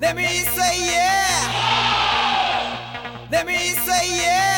Let me say yeah. Let me say yeah.